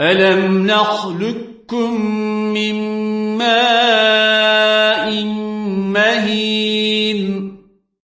ألم نخلقكم من ماء مهين